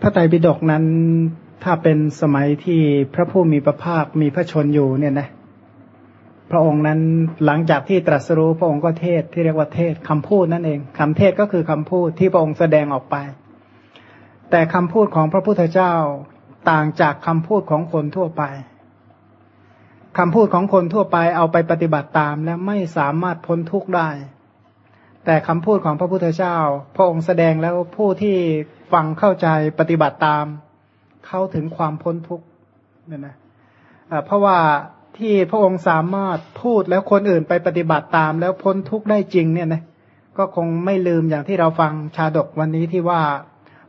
พระไตรปิฎกนั้นถ้าเป็นสมัยที่พระผู้มีพระภาคมีพระชนอยู่เนี่ยนะ พระองค์นั้นหลังจากที่ตรัสรู้พระองค์ก็เทศที่เรียกว่าเทศคำพูดนั่นเองคำเทศก็คือคำพูดที่พระองค์แสดงออกไป แต่คำพูดของพระพุทธเจ้าต่างจากคำพูดของคนทั่วไปคำพูดของคนทั่วไปเอาไปปฏิบัติตามและไม่สามารถพ้นทุกข์ได้ แต่คำพูดของพระพุทธเจ้า พระองค์แสดงแล้วผู้ที่ฟังเข้าใจปฏิบัติตาม เข้าถึงความพ้นทุกข์เนี่ยนะเพราะว่าที่พระองค์สามารถพูดแล้วคนอื่นไปปฏิบัติตาม แล้วพ้นทุกข์ได้จริงเนี่ยนะก็คงไม่ลืมอย่างที่เราฟังชาดกวันนี้ที่ว่า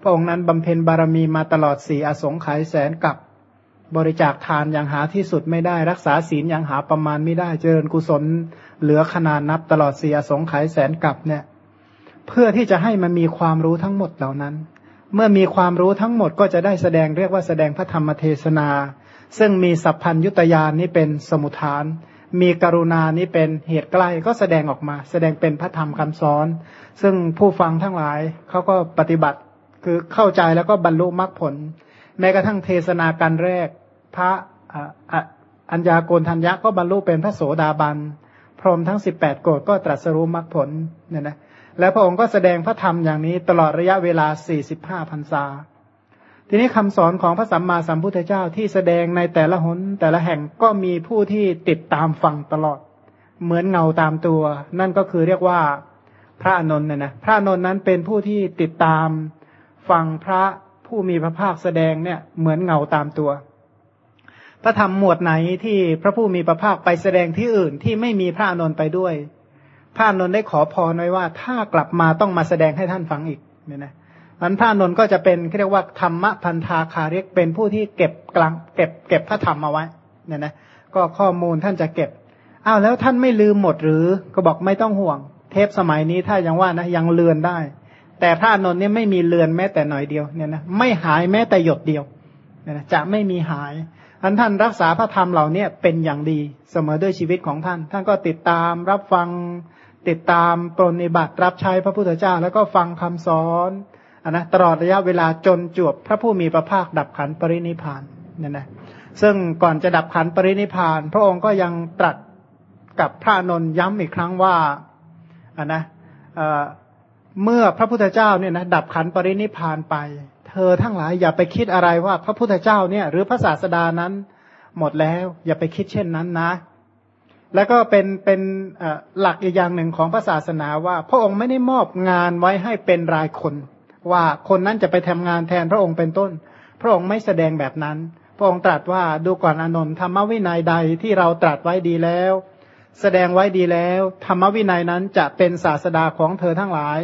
พระองค์นั้นบำเพ็ญบารมีมาตลอดสี่อสงไขยแสนกับ บริจาคทานอย่างหาที่สุดไม่ได้ รักษาศีลอย่างหาประมาณไม่ได้เจริญกุศล เหลือขนาดนับตลอดเสียสงไขยแสนกับเนี่ย เพื่อที่จะให้มันมีความรู้ทั้งหมดเหล่านั้น เมื่อมีความรู้ทั้งหมดก็จะได้แสดงเรียกว่าแสดงพระธรรมเทศนา ซึ่งมีสัพพัญยุตยานนี้เป็นสมุทฐาน มีกรุณานี้เป็นเหตุใกล้ก็แสดงออกมา แสดงเป็นพระธรรมคำสอน ซึ่งผู้ฟังทั้งหลายเขาก็ปฏิบัติคือเข้าใจแล้วก็บรรลุมรรคผล แม้กระทั่งเทศนาการแรก พระอัญญาโกณทัญญะก็บรรลุเป็นพระโสดาบัน พรหมทั้งสิบแปดโกรธก็ตรัสรู้มรรคผลเนี่ยนะแล้วพระองค์ก็แสดงพระธรรมอย่างนี้ตลอดระยะเวลาสี่สิบห้าพรรษา ทีนี้คำสอนของพระสัมมาสัมพุทธเจ้าที่แสดงในแต่ละหนแต่ละแห่งก็มีผู้ที่ติดตามฟังตลอด เหมือนเงาตามตัว นั่นก็คือเรียกว่าพระอนนท์เนี่ยนะพระอนนท์นั้นเป็นผู้ที่ติดตามฟังพระผู้มีพระภาคแสดงเนี่ยเหมือนเงาตามตัว พระธรรมหมวดไหนที่พระผู้มีพระภาคไปแสดงที่อื่นที่ไม่มีพระนนท์ไปด้วย พระนนท์ได้ขอพรไว้ว่า ถ้ากลับมาต้องมาแสดงให้ท่านฟังอีกเนี่ยนะมันพระนนท์ก็จะเป็นเรียกว่าธรรมพันธาคาเรียกเป็นผู้ที่เก็บกลางเก็บเก็บพระธรรมเอาไว้เนี่ยนะก็ข้อมูลท่านจะเก็บอ้าวแล้วท่านไม่ลืมหมดหรือก็บอกไม่ต้องห่วง เทปสมัยนี้ถ้ายังว่านะยังเลือนได้ แต่พระนนท์เนี่ยไม่มีเลือนแม้แต่หน่อยเดียวเนี่ยนะไม่หายแม้แต่หยดเดียวเนี่ยนะจะไม่มีหาย ท่านท่านรักษาพระธรรมเหล่านี้เป็นอย่างดีเสมอด้วยชีวิตของท่าน ท่านก็ติดตามรับฟังติดตามปรนิบัติรับใช้พระพุทธเจ้า แล้วก็ฟังคำสอนอนนะตลอดระยะเวลาจนจวบพระผู้มีพระภาคดับขันปรินิพานเนี่ยนะซึ่งก่อนจะดับขันปรินิพาน พระองค์ก็ยังตรัสกับพระนนย้ำอีกครั้งว่าอ่านะเมื่อพระพุทธเจ้าเนี่ยนะดับขันปรินิพานไป เธอทั้งหลายอย่าไปคิดอะไรว่าพระพุทธเจ้าเนี่ย หรือพระศาสดานั้น หมดแล้ว อย่าไปคิดเช่นนั้นนะ แล้วก็เป็นเป็นหลักอีกอย่างหนึ่งของพระศาสนาว่า พระองค์ไม่ได้มอบงานไว้ให้เป็นรายคน ว่าคนนั้นจะไปทำงานแทนพระองค์เป็นต้น พระองค์ไม่แสดงแบบนั้น พระองค์ตรัสว่าดูก่อนอนนท์ธรรมวินัยใดที่เราตรัสไว้ดีแล้ว แสดงไว้ดีแล้ว ธรรมวินัยนั้นจะเป็นศาสดาของเธอทั้งหลาย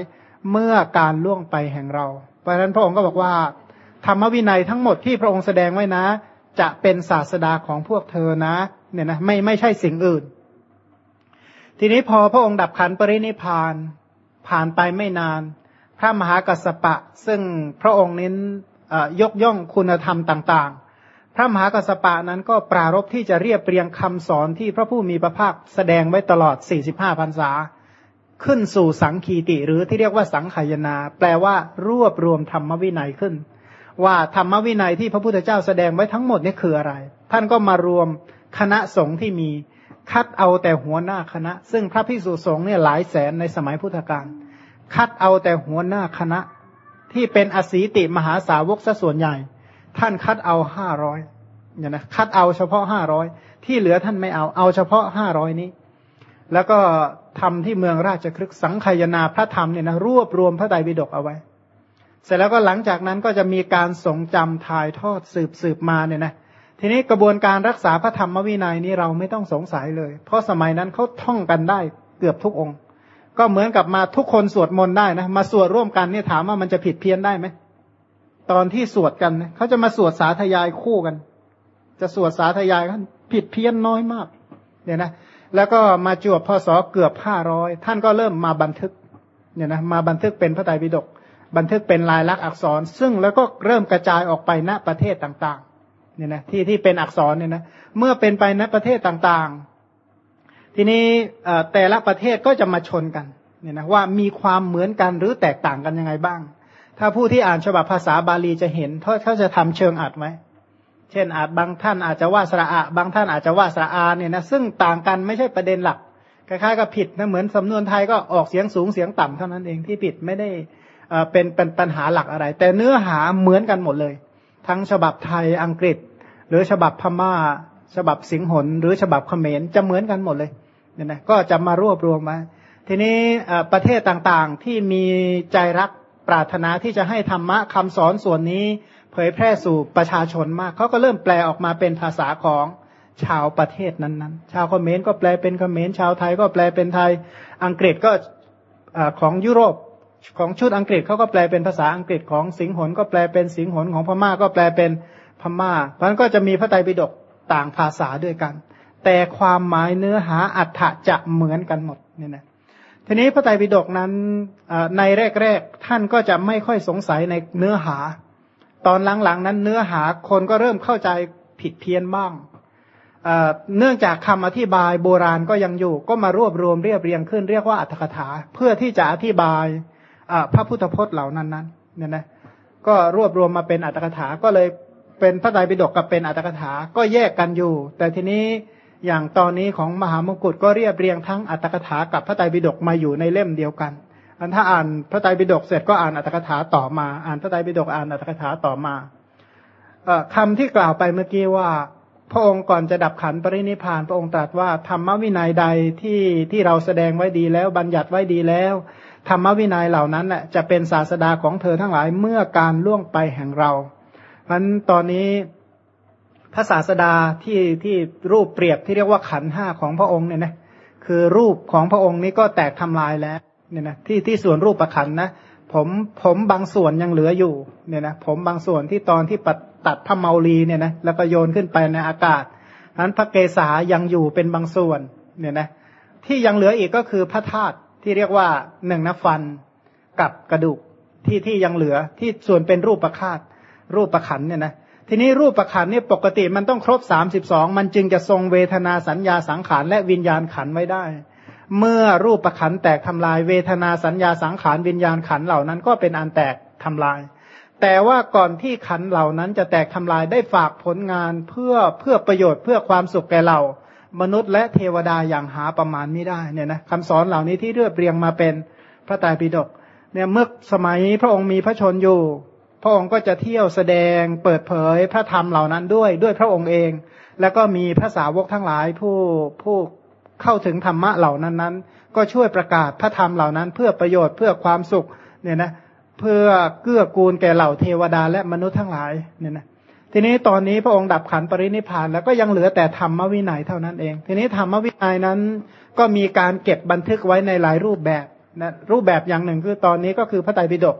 เมื่อการล่วงไปแห่งเรา เพราะฉะนั้นพระองค์ก็บอกว่า ธรรมวินัยทั้งหมดที่พระองค์แสดงไว้นะ จะเป็นศาสดาของพวกเธอนะ เนี่ยนะไม่ไม่ใช่สิ่งอื่น ทีนี้พอพระองค์ดับขันปรินิพานผ่านไปไม่นาน พระมหากัสสปะ ซึ่งพระองค์นี้ยกย่องคุณธรรมต่างๆ พระมหากัสสปะนั้นก็ปรารบที่จะเรียบเรียงคำสอนที่พระผู้มีพระภาคแสดงไว้ตลอด 45พรรษา ขึ้นสู่สังคีติ หรือที่เรียกว่าสังขยนา แปลว่ารวบรวมธรรมวินัยขึ้น ว่าธรรมวินัยที่พระพุทธเจ้าแสดงไว้ทั้งหมดนี่คืออะไร ท่านก็มารวมคณะสงฆ์ที่มีคัดเอาแต่หัวหน้าคณะ ซึ่งพระภิกษุสงฆ์เนี่ยหลายแสนในสมัยพุทธกาลคัดเอาแต่หัวหน้าคณะ ที่เป็นอสีติมหาสาวกซะส่วนใหญ่ ท่านคัดเอาห้าร้อยเนี่ยนะคัดเอาเฉพาะห้าร้อยที่เหลือท่านไม่เอาเอาเฉพาะห้าร้อยนี้ แล้วก็ทำที่เมืองราชครึกสังขยนาพระธรรมเนี่ยนะรวบรวมพระไตรปิฎกเอาไว้ เสร็จแล้วก็หลังจากนั้นก็จะมีการทรงจำถ่ายทอดสืบสืบมาเนี่ยนะทีนี้กระบวนการรักษาพระธรรมวินัยนี้เราไม่ต้องสงสัยเลย เพราะสมัยนั้นเขาท่องกันได้เกือบทุกองค์ ก็เหมือนกับมาทุกคนสวดมนต์ได้นะมาสวดร่วมกันเนี่ยถามว่ามันจะผิดเพี้ยนได้ไหมตอนที่สวดกันเขาจะมาสวดสาธยายคู่กัน จะสวดสาธยายกันผิดเพี้ยนน้อยมาก เนี่ยนะ แล้วก็มาจวบพศเกือบห้าร้อยท่านก็เริ่มมาบันทึกเนี่ยนะมาบันทึกเป็นพระไตรปิฎกบันทึกเป็นลายลักษณ์อักษร ซึ่งแล้วก็เริ่มกระจายออกไปณประเทศต่างๆเนี่ยนะที่ที่เป็นอักษรเนี่ยนะเมื่อเป็นไปณประเทศต่างๆ ทีนี้แต่ละประเทศก็จะมาชนกันเนี่ยนะว่ามีความเหมือนกันหรือแตกต่างกันยังไงบ้าง ถ้าผู้ที่อ่านฉบับภาษาบาลีจะเห็นเพราะเขาจะทำเชิงอัดไหม เช่นอาจบางท่านอาจจะว่าสระอะบางท่านอาจจะว่าสระอาเนี่ยนะซึ่งต่างกันไม่ใช่ประเด็นหลักคล้ายๆกับผิดนะเหมือนสำนวนไทยก็ออกเสียงสูงเสียงต่ำเท่านั้นเองที่ผิดไม่ได้เป็นเป็นปัญหาหลักอะไร แต่เนื้อหาเหมือนกันหมดเลย ทั้งฉบับไทยอังกฤษ หรือฉบับพม่า ฉบับสิงหนหรือฉบับเขมรจะเหมือนกันหมดเลยเนี่ยนะก็จะมารวบรวมมาทีนี้ประเทศต่างๆที่มีใจรักปรารถนาที่จะให้ธรรมะคำสอนส่วนนี้ เผยแพร่สู่ประชาชนมาก เขาก็เริ่มแปลออกมาเป็นภาษาของชาวประเทศนั้นๆ ชาวเขมรก็แปลเป็นเขมร ชาวไทยก็แปลเป็นไทย อังกฤษก็ของยุโรปของชุดอังกฤษเขาก็แปลเป็นภาษาอังกฤษของสิงหนก็แปลเป็นสิงหนของพม่าก็แปลเป็นพม่า เพราะนั้นก็จะมีพระไตรปิฎกต่างภาษาด้วยกัน แต่ความหมายเนื้อหาอัฏฐะจะเหมือนกันหมดเนี่ยนะทีนี้พระไตรปิฎกนั้นในแรกๆท่านก็จะไม่ค่อยสงสัยในเนื้อหา ตอนหลังๆนั้นเนื้อหาคนก็เริ่มเข้าใจผิดเพี้ยนบ้างเนื่องจากคำอธิบายโบราณก็ยังอยู่ ก็มารวบรวมเรียบเรียงขึ้นเรียกว่าอัตถกถา เพื่อที่จะอธิบายพระพุทธพจน์เหล่านั้นนั้นเนี่ยนะก็รวบรวมมาเป็นอัตถกถาก็เลยเป็นพระไตรปิฎกกับเป็นอัตถกถาก็แยกกันอยู่ แต่ทีนี้อย่างตอนนี้ของมหามงกุฎก็เรียบเรียงทั้งอัตถกถากับพระไตรปิฎกมาอยู่ในเล่มเดียวกัน อันถ้าอ่านพระไตรปิฎกเสร็จก็อ่านอัตถกถาต่อมา อ่านพระไตรปิฎกอ่านอัตถกถาต่อมาคำที่กล่าวไปเมื่อกี้ว่า พระองค์ก่อนจะดับขันปรินิพาน พระองค์ตรัสว่าธรรมวินัยใดที่ที่เราแสดงไว้ดีแล้วบัญญัติไว้ดีแล้วธรรมวินัยเหล่านั้นแหละจะเป็นศาสดาของเธอทั้งหลายเมื่อการล่วงไปแห่งเราเพราะนั้นตอนนี้พระศาสดาที่ที่รูปเปรียบที่เรียกว่าขันห้าของพระองค์เนี่ยนะคือรูปของพระองค์นี้ก็แตกทำลายแล้ว เนี่ยนะที่ที่ส่วนรูปประขันนะผมผมบางส่วนยังเหลืออยู่เนี่ยนะผมบางส่วนที่ตอนที่ปตัดพระเมาลีเนี่ยนะแล้วก็โยนขึ้นไปในอากาศนั้นพระเกศายังอยู่เป็นบางส่วนเนี่ยนะที่ยังเหลืออีกก็คือพระธาตุที่เรียกว่าหนึ่งนฟันกับกระดูกที่ที่ยังเหลือที่ส่วนเป็นรูปประคาตรูปประขันเนี่ยนะทีนี้รูปประขันนี่ปกติมันต้องครบสามสิบสองมันจึงจะทรงเวทนาสัญญาสังขารและวิญญาณขันไว้ได้ เมื่อรูปประขันแตกทำลายเวทนาสัญญาสังขารวิญญาณขันเหล่านั้นก็เป็นอันแตกทำลาย แต่ว่าก่อนที่ขันเหล่านั้นจะแตกทำลายได้ฝากผลงานเพื่อเพื่อประโยชน์เพื่อความสุขแก่เรา มนุษย์และเทวดาอย่างหาประมาณไม่ได้เนี่ยนะคำสอนเหล่านี้ที่เรียบเรียงมาเป็นพระไตรปิฎกเนี่ยเมื่อสมัยพระองค์มีพระชนอยู่ พระองค์ก็จะเที่ยวแสดงเปิดเผยพระธรรมเหล่านั้นด้วยด้วยพระองค์เอง แล้วก็มีพระสาวกทั้งหลายผู้ผู้ เข้าถึงธรรมะเหล่านั้นนั้นก็ช่วยประกาศพระธรรมเหล่านั้น เพื่อประโยชน์เพื่อความสุขเนี่ยนะเพื่อเกื้อกูลแก่เหล่าเทวดาและมนุษย์ทั้งหลายเนี่ยนะทีนี้ตอนนี้พระองค์ดับขันปรินิพานแล้วก็ยังเหลือแต่ธรรมวินัยเท่านั้นเอง ทีนี้ธรรมวินัยนั้นก็มีการเก็บบันทึกไว้ในหลายรูปแบบนะรูปแบบอย่างหนึ่งคือตอนนี้ก็คือพระไตรปิฎก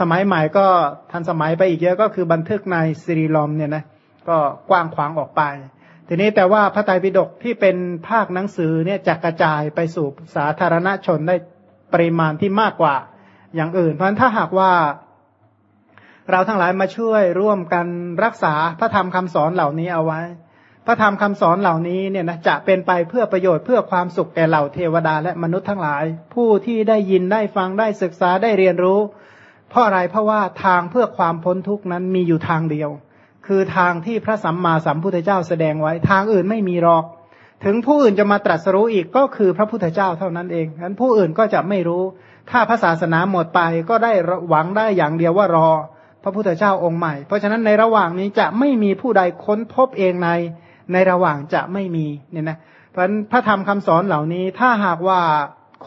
สมัยใหม่ก็ทันสมัยไปอีกเยอะก็คือบันทึกในซีรีลอมเนี่ยนะก็กว้างขวางออกไป ทีนี้แต่ว่าพระไตรปิฎกที่เป็นภาคหนังสือเนี่ยจะกระจายไปสู่สาธารณชนได้ปริมาณที่มากกว่าอย่างอื่น เพราะฉะนั้นถ้าหากว่า เราทั้งหลายมาช่วยร่วมกันรักษาพระธรรมคำสอนเหล่านี้เอาไว้ พระธรรมคำสอนเหล่านี้เนี่ยนะจะเป็นไปเพื่อประโยชน์เพื่อความสุขแก่เหล่าเทวดาและมนุษย์ทั้งหลาย ผู้ที่ได้ยินได้ฟังได้ศึกษาได้เรียนรู้ เพราะอะไรเพราะว่าทางเพื่อความพ้นทุกนั้นมีอยู่ทางเดียว คือทางที่พระสัมมาสัมพุทธเจ้าแสดงไว้ ทางอื่นไม่มีหรอก ถึงผู้อื่นจะมาตรัสรู้อีกก็คือพระพุทธเจ้าเท่านั้นเองฉะนั้นผู้อื่นก็จะไม่รู้ ถ้าพระศาสนาหมดไปก็ได้หวังได้อย่างเดียวว่ารอ พระพุทธเจ้าองค์ใหม่ เพราะฉะนั้นในระหว่างนี้จะไม่มีผู้ใดค้นพบเองใน ในระหว่างจะไม่มีเนี่ยนะเพราะฉะนั้นพระธรรมคำสอนเหล่านี้ถ้าหากว่า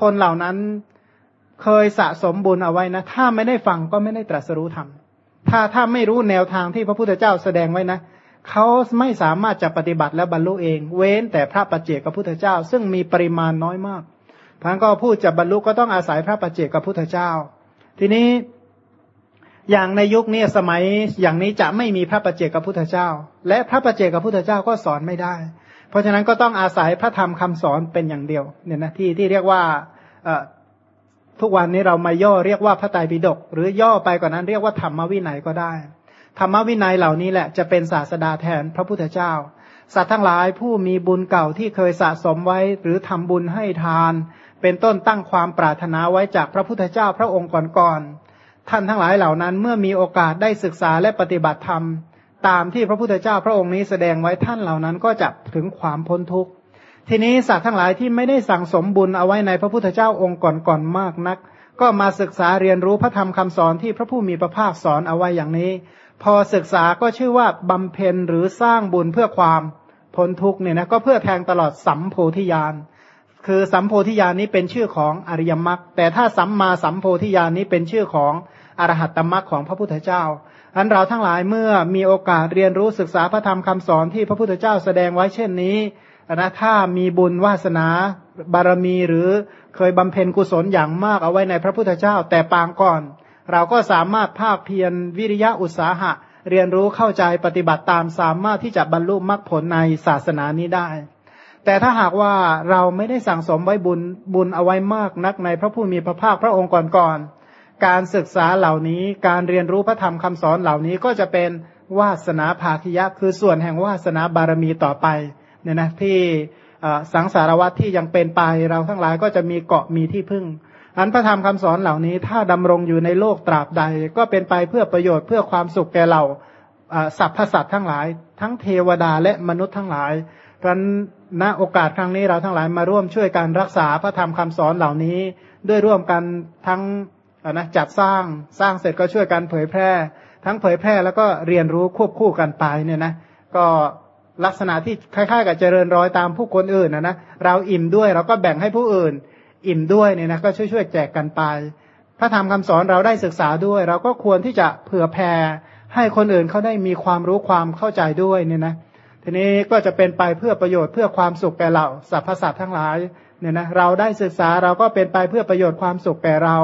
คนเหล่านั้นเคยสะสมบุญเอาไว้นะ ถ้าไม่ได้ฟังก็ไม่ได้ตรัสรู้ธรรม ถ้าถ้าไม่รู้แนวทางที่พระพุทธเจ้าแสดงไว้นะเขาไม่สามารถจะปฏิบัติและบรรลุเอง เว้นแต่พระปัจเจกพระพุทธเจ้า ซึ่งมีปริมาณน้อยมากท่านก็พูดจะบรรลุก็ต้องอาศัยพระปัจเจกพุทธเจ้า ทีนี้อย่างในยุคนี้สมัยอย่างนี้จะไม่มีพระปัจเจกพุทธเจ้า และพระปัจเจกพุทธเจ้าก็สอนไม่ได้ เพราะฉะนั้นก็ต้องอาศัยพระธรรมคำสอนเป็นอย่างเดียวเนี่ยนะที่ที่เรียกว่า ทุกวันนี้เรามาย่อเรียกว่าพระไตรปิฎกหรือย่อไปกว่านั้นเรียกว่าธรรมวินัยก็ได้ ธรรมวินัยเหล่านี้แหละจะเป็นศาสดาแทนพระพุทธเจ้า สัตว์ทั้งหลายผู้มีบุญเก่าที่เคยสะสมไว้หรือทำบุญให้ทาน เป็นต้นตั้งความปรารถนาไว้จากพระพุทธเจ้าพระองค์ก่อนๆท่านทั้งหลายเหล่านั้นเมื่อมีโอกาสได้ศึกษาและปฏิบัติธรรม ตามที่พระพุทธเจ้าพระองค์นี้แสดงไว้ท่านเหล่านั้นก็จะถึงความพ้นทุกข์ ทีนี้สัตว์ทั้งหลายที่ไม่ได้สั่งสมบุญเอาไว้ในพระพุทธเจ้าองค์ก่อนๆมากนัก ก็มาศึกษาเรียนรู้พระธรรมคำสอนที่พระผู้มีพระภาคสอนเอาไว้อย่างนี้ พอศึกษาก็ชื่อว่าบำเพ็ญหรือสร้างบุญเพื่อความพ้นทุกเนี่ยนะก็เพื่อแทงตลอดสัมโพธิญาณคือสัมโพธิญาณนี้เป็นชื่อของอริยมรรคแต่ถ้าสัมมาสัมโพธิญาณนี้เป็นชื่อของอรหัตตมรรคของพระพุทธเจ้าอันเราทั้งหลายเมื่อมีโอกาสเรียนรู้ศึกษาพระธรรมคำสอนที่พระพุทธเจ้าแสดงไว้เช่นนี้ นะถ้ามีบุญวาสนาบารมีหรือเคยบำเพ็ญกุศลอย่างมากเอาไว้ในพระพุทธเจ้า แต่ปางก่อน เราก็สามารถภาคเพียรวิริยะอุตสาหะ เรียนรู้เข้าใจปฏิบัติตามสามารถที่จะบรรลุมรรคผลในศาสนานี้ได้ แต่ถ้าหากว่าเราไม่ได้สั่งสมไว้บุญบุญเอาไว้มากนักในพระผู้มีพระภาคพระองค์ก่อนๆการศึกษาเหล่านี้การเรียนรู้พระธรรมคำสอนเหล่านี้ก็จะเป็นวาสนาภาคยะ คือส่วนแห่งวาสนาบารมีต่อไป เนี่ยนะที่สังสารวัตที่ยังเป็นไปเราทั้งหลายก็จะมีเกาะมีที่พึ่ง อันพระธรรมคำสอนเหล่านี้ ถ้าดำรงอยู่ในโลกตราบใด ก็เป็นไปเพื่อประโยชน์เพื่อความสุขแก่เราสรรพสัตว์ทั้งหลาย ทั้งเทวดาและมนุษย์ทั้งหลายเพราะณโอกาสครั้งนี้เราทั้งหลายมาร่วมช่วยการรักษาพระธรรมคำสอนเหล่านี้ ด้วยร่วมกันทั้งนะจัดสร้างสร้างเสร็จก็ช่วยกันเผยแพร่ ทั้งเผยแพร่แล้วก็เรียนรู้ควบคู่กันไปเนี่ยนะก็ ลักษณะที่คล้ายๆ กับเจริญรอยตามผู้คนอื่นนะนะเราอิ่มด้วยเราก็แบ่งให้ผู้อื่น อิ่มด้วยเนี่ยนะก็ช่วยๆแจกกันไปพระธรรมคำสอนเราได้ศึกษาด้วย เราก็ควรที่จะเผื่อแผ่ให้คนอื่นเขาได้มีความรู้ความเข้าใจด้วยเนี่ยนะทีนี้ก็จะเป็นไปเพื่อประโยชน์เพื่อความสุขแก่เราสรรพสัตว์ทั้งหลายเนี่ยนะเราได้ศึกษาเราก็เป็นไปเพื่อประโยชน์ความสุขแก่เรา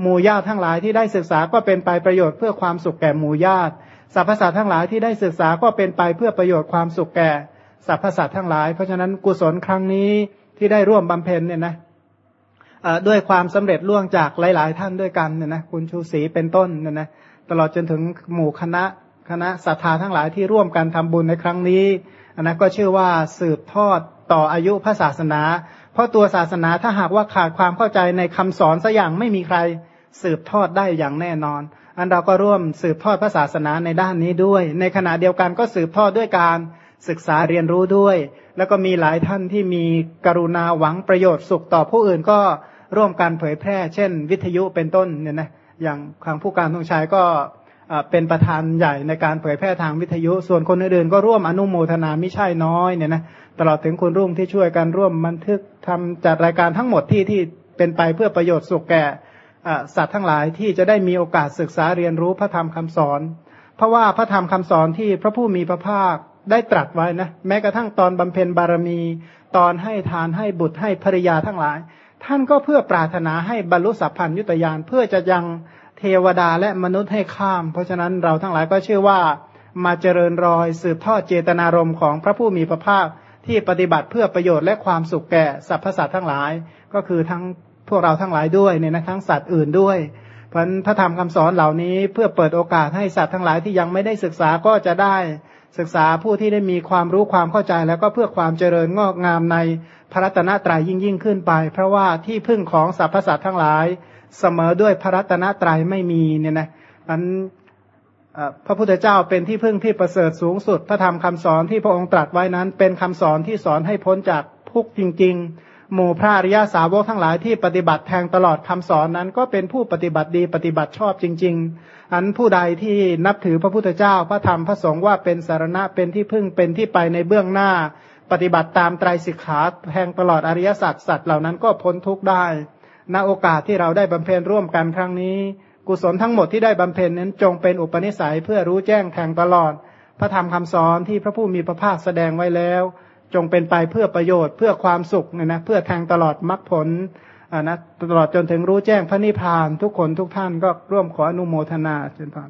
หมู่ญาติทั้งหลายที่ได้ศึกษาก็เป็นไปประโยชน์เพื่อความสุขแก่หมู่ญาติ สรรพสัตว์ทั้งหลายที่ได้ศึกษาก็เป็นไปเพื่อประโยชน์ความสุขแก่สรรพสัตว์ทั้งหลาย เพราะฉะนั้นกุศลครั้งนี้ที่ได้ร่วมบำเพ็ญเนี่ยนะด้วยความสำเร็จล่วงจากหลาย ๆ ท่านด้วยกันเนี่ยนะคุณชูศรีเป็นต้นเนี่ยนะตลอดจนถึงหมู่คณะคณะศรัทธาทั้งหลายที่ร่วมกันทำบุญในครั้งนี้อันนั้นก็ชื่อว่าสืบทอดต่ออายุพระศาสนา เพราะตัวศาสนาถ้าหากว่าขาดความเข้าใจในคำสอนสัอย่างไม่มีใคร สืบทอดได้อย่างแน่นอน อันเราก็ร่วมสืบทอดพระศาสนาในด้านนี้ด้วย ในขณะเดียวกันก็สืบทอดด้วยการศึกษาเรียนรู้ด้วย แล้วก็มีหลายท่านที่มีกรุณาหวังประโยชน์สุขต่อผู้อื่นก็ร่วมกันเผยแพร่ เช่น วิทยุเป็นต้นเนี่ยนะอย่างทางผู้การทงชัยก็เป็นประธานใหญ่ในการเผยแพร่ทางวิทยุ ส่วนคนอื่นๆก็ร่วมอนุโมทนาไม่ใช่น้อยเนี่ยนะตลอดถึงคุณรุ่งที่ช่วยกันร่วมบันทึกทำจัดรายการทั้งหมดที่ที่เป็นไปเพื่อประโยชน์สุขแก่ สัตว์ทั้งหลายที่จะได้มีโอกาสศึกษาเรียนรู้พระธรรมคำสอน เพราะว่าพระธรรมคำสอนที่พระผู้มีพระภาคได้ตรัสไว้นะแม้กระทั่งตอนบำเพ็ญบารมี ตอนให้ทานให้บุตรให้ภรรยาทั้งหลาย ท่านก็เพื่อปรารถนาให้บรรลุสัพพัญยุตยานเพื่อจะยังเทวดาและมนุษย์ให้ข้าม เพราะฉะนั้นเราทั้งหลายก็เชื่อว่ามาเจริญรอยสืบทอดเจตนารมณ์ของพระผู้มีพระภาคที่ปฏิบัติเพื่อประโยชน์และความสุขแก่สรรพสัตว์ทั้งหลาย ก็คือทั้ง วกเราทั้งหลายด้วยเนี่ยนะทั้งสัตว์อื่นด้วยเพราะพระธรรมคำสอนเหล่านี้เพื่อเปิดโอกาสให้สัตว์ทั้งหลายที่ยังไม่ได้ศึกษาก็จะได้ศึกษาผู้ที่ได้มีความรู้ความเข้าใจแล้วก็เพื่อความเจริญงอกงามในพระรัตนตรัยยิ่งยิ่งขึ้นไป เพราะว่าที่พึ่งของสรรพสัตว์ทั้งหลาย เสมอด้วยพระรัตนตรัยไม่มีเนี่ยนะนั้นพระพุทธเจ้าเป็นที่พึ่งที่ประเสริฐสูงสุด พระธรรมคำสอนที่พระองค์ตรัสไว้นั้น เป็นคำสอนที่สอนให้พ้นจากทุกข์จริง ๆ หมู่พระอริยาสาวกทั้งหลายที่ปฏิบัติแทงตลอดคำสอนนั้น ก็เป็นผู้ปฏิบัติดีปฏิบัติชอบจริง ๆ อันผู้ใดที่นับถือพระพุทธเจ้าพระธรรมพระสงฆ์ว่าเป็นสารณะเป็นที่พึ่งเป็นที่ไปในเบื้องหน้า ปฏิบัติตามไตรสิกขาแทงตลอดอริยสัจสัตว์เหล่านั้นก็พ้นทุกข์ได้ณโอกาสที่เราได้บำเพ็ญร่วมกันครั้งนี้ กุศลทั้งหมดที่ได้บำเพ็ญนั้นจงเป็นอุปนิสัยเพื่อรู้แจ้งแทงตลอด พระธรรมคำสอนที่พระผู้มีพระภาคแสดงไว้แล้ว จงเป็นไปเพื่อประโยชน์เพื่อความสุขเนี่ยนะเพื่อแทงตลอดมรรคผลอ่านะตลอดจนถึงรู้แจ้งพระนิพพานทุกคนทุกท่านก็ร่วมขออนุโมทนาเช่นกัน